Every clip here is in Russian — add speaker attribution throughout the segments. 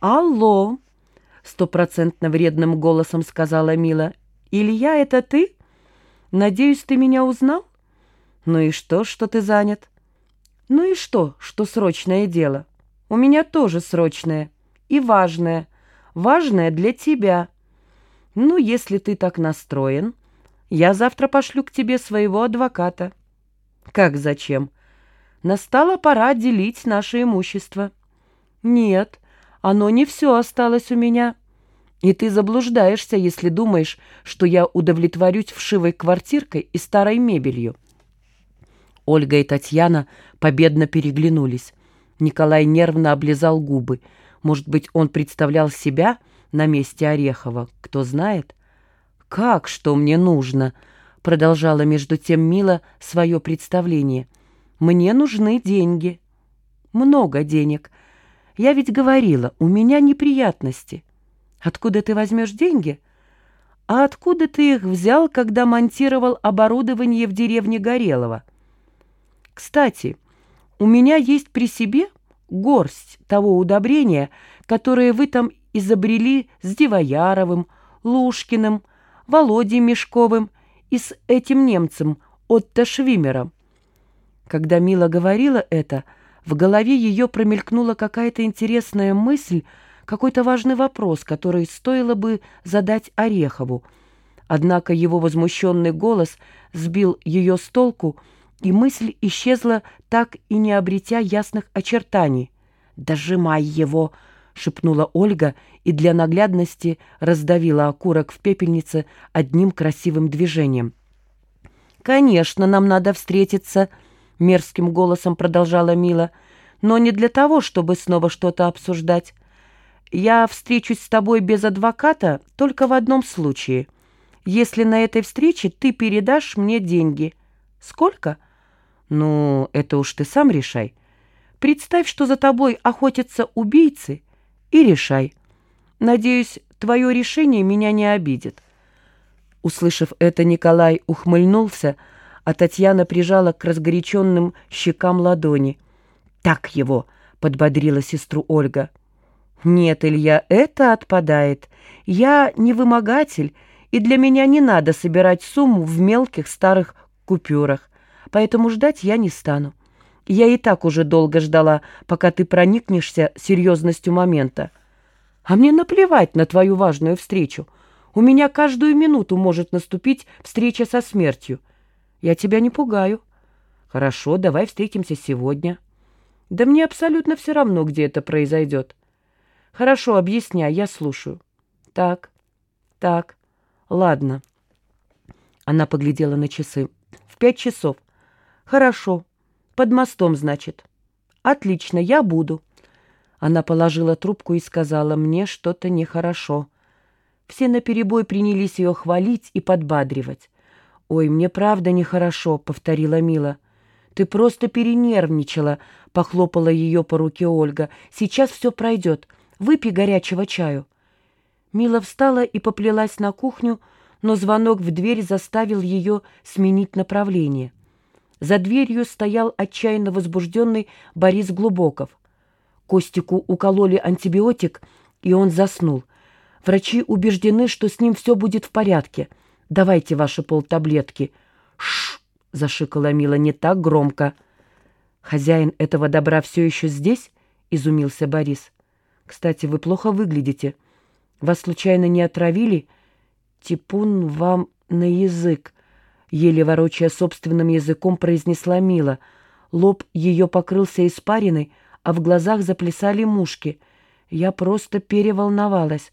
Speaker 1: «Алло!» — стопроцентно вредным голосом сказала Мила. «Илья, это ты? Надеюсь, ты меня узнал? Ну и что, что ты занят? Ну и что, что срочное дело? У меня тоже срочное и важное. Важное для тебя. Ну, если ты так настроен, я завтра пошлю к тебе своего адвоката». «Как зачем?» «Настала пора делить наше имущество». «Нет, оно не все осталось у меня. И ты заблуждаешься, если думаешь, что я удовлетворюсь вшивой квартиркой и старой мебелью». Ольга и Татьяна победно переглянулись. Николай нервно облизал губы. Может быть, он представлял себя на месте Орехова, кто знает? «Как, что мне нужно?» — продолжала между тем Мила свое представление. «Мне нужны деньги. Много денег. Я ведь говорила, у меня неприятности. Откуда ты возьмешь деньги? А откуда ты их взял, когда монтировал оборудование в деревне Горелого? Кстати, у меня есть при себе горсть того удобрения, которое вы там изобрели с Дивояровым, Лушкиным, Володей Мешковым и с этим немцем Отто Швимером. Когда Мила говорила это, в голове ее промелькнула какая-то интересная мысль, какой-то важный вопрос, который стоило бы задать Орехову. Однако его возмущенный голос сбил ее с толку, и мысль исчезла, так и не обретя ясных очертаний. «Дожимай его!» — шепнула Ольга и для наглядности раздавила окурок в пепельнице одним красивым движением. «Конечно, нам надо встретиться», — мерзким голосом продолжала Мила, «но не для того, чтобы снова что-то обсуждать. Я встречусь с тобой без адвоката только в одном случае. Если на этой встрече ты передашь мне деньги. Сколько? Ну, это уж ты сам решай. Представь, что за тобой охотятся убийцы, и решай. Надеюсь, твое решение меня не обидит». Услышав это, Николай ухмыльнулся, а Татьяна прижала к разгоряченным щекам ладони. «Так его!» — подбодрила сестру Ольга. «Нет, Илья, это отпадает. Я не вымогатель, и для меня не надо собирать сумму в мелких старых купюрах, поэтому ждать я не стану. Я и так уже долго ждала, пока ты проникнешься серьезностью момента. А мне наплевать на твою важную встречу. У меня каждую минуту может наступить встреча со смертью. Я тебя не пугаю. Хорошо, давай встретимся сегодня. Да мне абсолютно все равно, где это произойдет. Хорошо, объясняй, я слушаю. Так, так, ладно. Она поглядела на часы. В пять часов. Хорошо. Под мостом, значит. Отлично, я буду. Она положила трубку и сказала, мне что-то нехорошо. Все наперебой принялись ее хвалить и подбадривать. «Ой, мне правда нехорошо», — повторила Мила. «Ты просто перенервничала», — похлопала ее по руке Ольга. «Сейчас все пройдет. Выпей горячего чаю». Мила встала и поплелась на кухню, но звонок в дверь заставил ее сменить направление. За дверью стоял отчаянно возбужденный Борис Глубоков. Костику укололи антибиотик, и он заснул. Врачи убеждены, что с ним все будет в порядке. Давайте ваши полтаблетки. Шш! зашикала Мила не так громко. Хозяин этого добра все еще здесь? изумился Борис. Кстати, вы плохо выглядите. Вас случайно не отравили? Типун вам на язык, еле ворочая собственным языком, произнесла Мила. Лоб ее покрылся испариной, а в глазах заплясали мушки. Я просто переволновалась.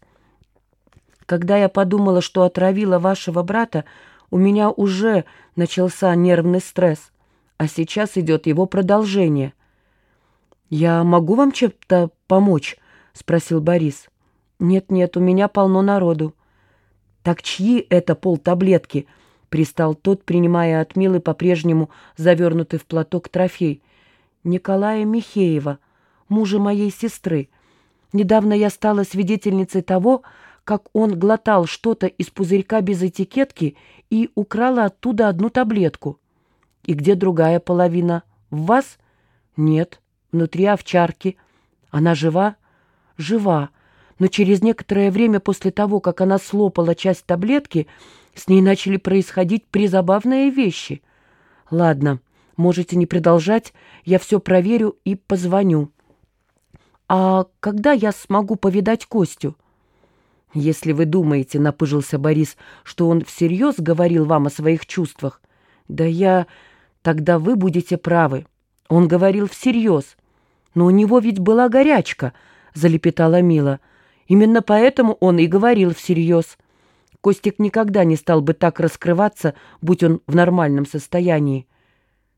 Speaker 1: Когда я подумала, что отравила вашего брата, у меня уже начался нервный стресс, а сейчас идет его продолжение. «Я могу вам чем-то помочь?» — спросил Борис. «Нет-нет, у меня полно народу». «Так чьи это полтаблетки?» — пристал тот, принимая от Милы по-прежнему завернутый в платок трофей. «Николая Михеева, мужа моей сестры. Недавно я стала свидетельницей того, как он глотал что-то из пузырька без этикетки и украла оттуда одну таблетку. И где другая половина? В вас? Нет, внутри овчарки. Она жива?» «Жива», но через некоторое время после того, как она слопала часть таблетки, с ней начали происходить призабавные вещи. Ладно, можете не продолжать, я все проверю и позвоню. А когда я смогу повидать Костю? Если вы думаете, — напыжился Борис, — что он всерьез говорил вам о своих чувствах, да я... Тогда вы будете правы. Он говорил всерьез. Но у него ведь была горячка, — залепетала Мила. Именно поэтому он и говорил всерьез. Костик никогда не стал бы так раскрываться, будь он в нормальном состоянии.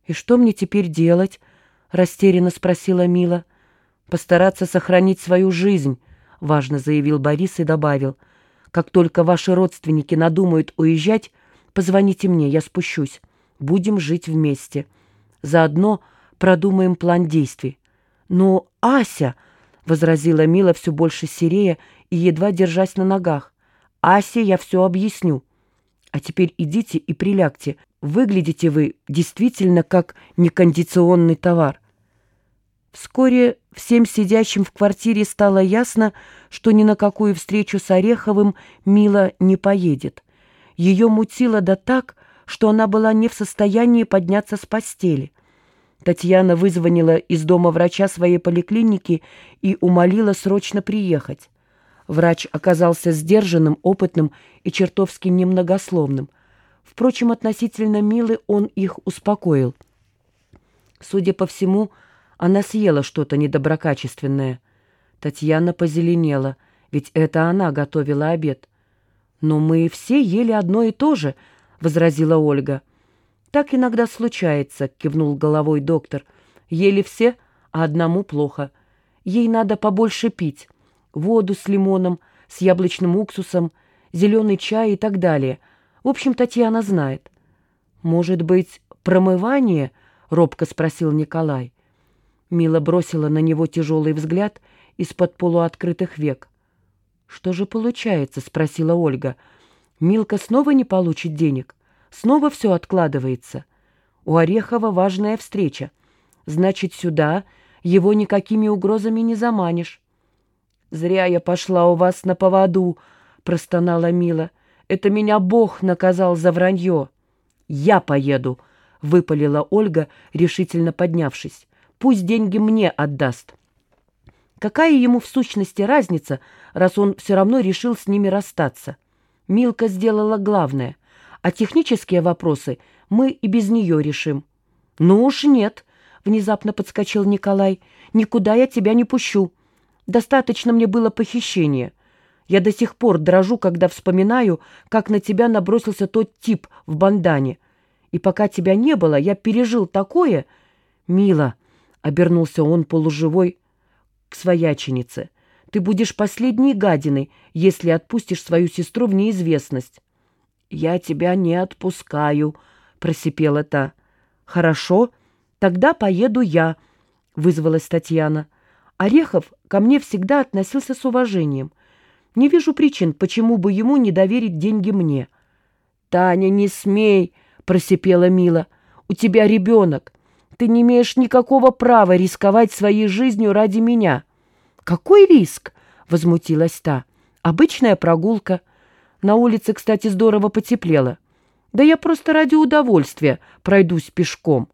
Speaker 1: «И что мне теперь делать?» — растерянно спросила Мила. «Постараться сохранить свою жизнь», — важно заявил Борис и добавил. «Как только ваши родственники надумают уезжать, позвоните мне, я спущусь. Будем жить вместе. Заодно продумаем план действий». «Но Ася...» — возразила Мила все больше серея и едва держась на ногах. «Асе я все объясню. А теперь идите и прилягте. Выглядите вы действительно как некондиционный товар». Вскоре всем сидящим в квартире стало ясно, что ни на какую встречу с Ореховым Мила не поедет. Ее мутило да так, что она была не в состоянии подняться с постели. Татьяна вызвонила из дома врача своей поликлиники и умолила срочно приехать. Врач оказался сдержанным, опытным и чертовски немногословным. Впрочем, относительно Милы он их успокоил. Судя по всему, она съела что-то недоброкачественное. Татьяна позеленела, ведь это она готовила обед. «Но мы все ели одно и то же», — возразила Ольга. «Так иногда случается», — кивнул головой доктор. «Ели все, а одному плохо. Ей надо побольше пить. Воду с лимоном, с яблочным уксусом, зеленый чай и так далее. В общем, Татьяна знает». «Может быть, промывание?» — робко спросил Николай. Мила бросила на него тяжелый взгляд из-под полуоткрытых век. «Что же получается?» — спросила Ольга. «Милка снова не получит денег?» Снова все откладывается. У Орехова важная встреча. Значит, сюда его никакими угрозами не заманишь. «Зря я пошла у вас на поводу», — простонала Мила. «Это меня Бог наказал за вранье». «Я поеду», — выпалила Ольга, решительно поднявшись. «Пусть деньги мне отдаст». Какая ему в сущности разница, раз он все равно решил с ними расстаться? Милка сделала главное а технические вопросы мы и без нее решим». «Ну уж нет», — внезапно подскочил Николай, — «никуда я тебя не пущу. Достаточно мне было похищения. Я до сих пор дрожу, когда вспоминаю, как на тебя набросился тот тип в бандане. И пока тебя не было, я пережил такое...» «Мила», — обернулся он полуживой к свояченице, — «ты будешь последней гадиной, если отпустишь свою сестру в неизвестность». «Я тебя не отпускаю», — просипела та. «Хорошо, тогда поеду я», — вызвалась Татьяна. Орехов ко мне всегда относился с уважением. Не вижу причин, почему бы ему не доверить деньги мне. «Таня, не смей!» — просипела Мила. «У тебя ребенок. Ты не имеешь никакого права рисковать своей жизнью ради меня». «Какой риск?» — возмутилась та. «Обычная прогулка». На улице, кстати, здорово потеплело. Да я просто ради удовольствия пройдусь пешком.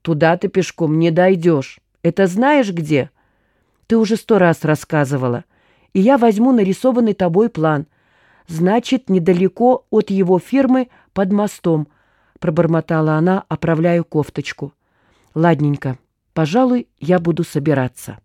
Speaker 1: Туда ты пешком не дойдешь. Это знаешь где? Ты уже сто раз рассказывала. И я возьму нарисованный тобой план. Значит, недалеко от его фирмы под мостом, пробормотала она, оправляя кофточку. Ладненько, пожалуй, я буду собираться.